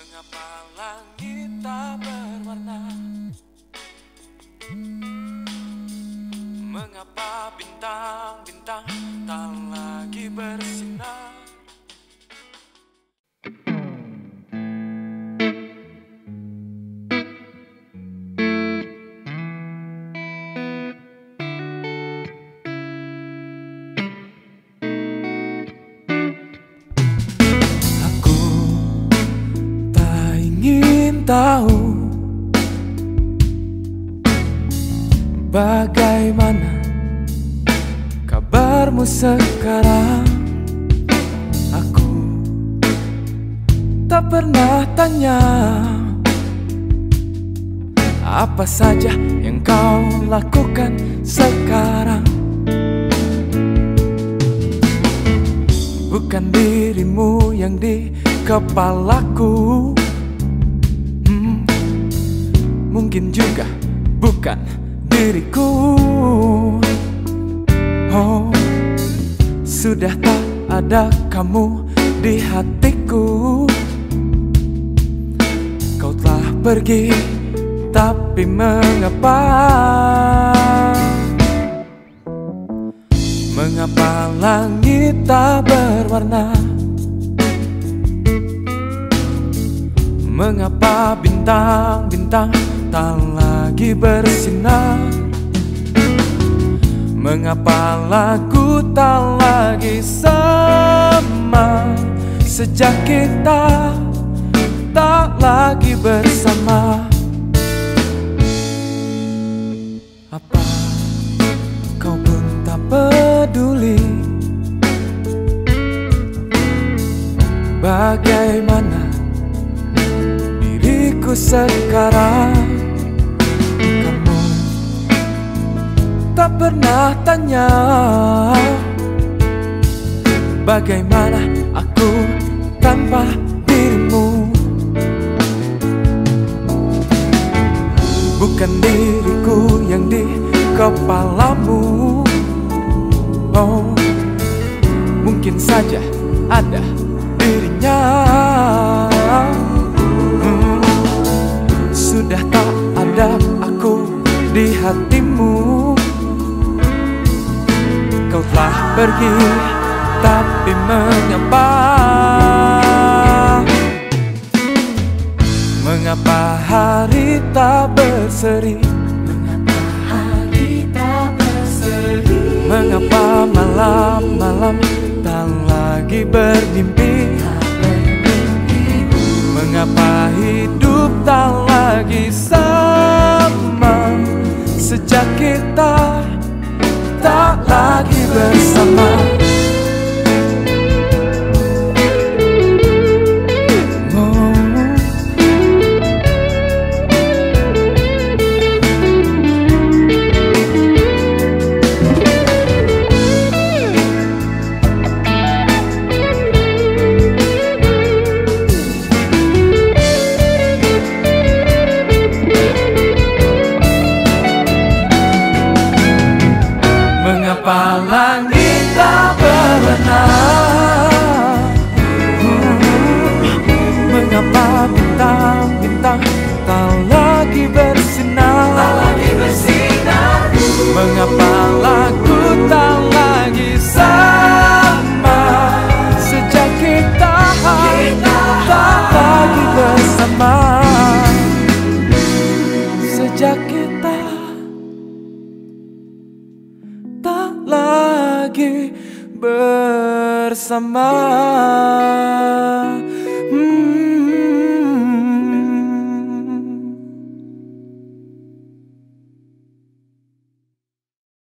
Mengapa langit tak berwarna? Mengapa bintang-bintang tak lagi bersinar tahu Bagaimana kabarmu sekarang. Aku tak pernah tanya Apa saja yang kau lakukan sekarang. Bukan dirimu yang di kepalaku Mungkin juga bukan diriku Oh, sudah tak ada kamu di hatiku Kau telah pergi, tapi mengapa? Mengapa langit tak berwarna? Mengapa bintang-bintang tak lagi bersinar? Mengapa lagu tak lagi sama? Sejak kita tak lagi bersama. Apa kau pun tak peduli? Bagaimana diriku sekarang tak pernah tanya Bagaimana aku tanpa dirimu? Bukan diriku yang di kepalamu. Oh, mungkin saja ada dirinya. Hmm, Sudah tak ada aku di hatimu Kau telah pergi, tapi mengapa? Mengapa hari tak berseri? Mengapa malam-malam tak lagi bermimpi? Mengapa hidup tak lagi sama Sejak kita tak lagi bersama lagi bersama. Hmm.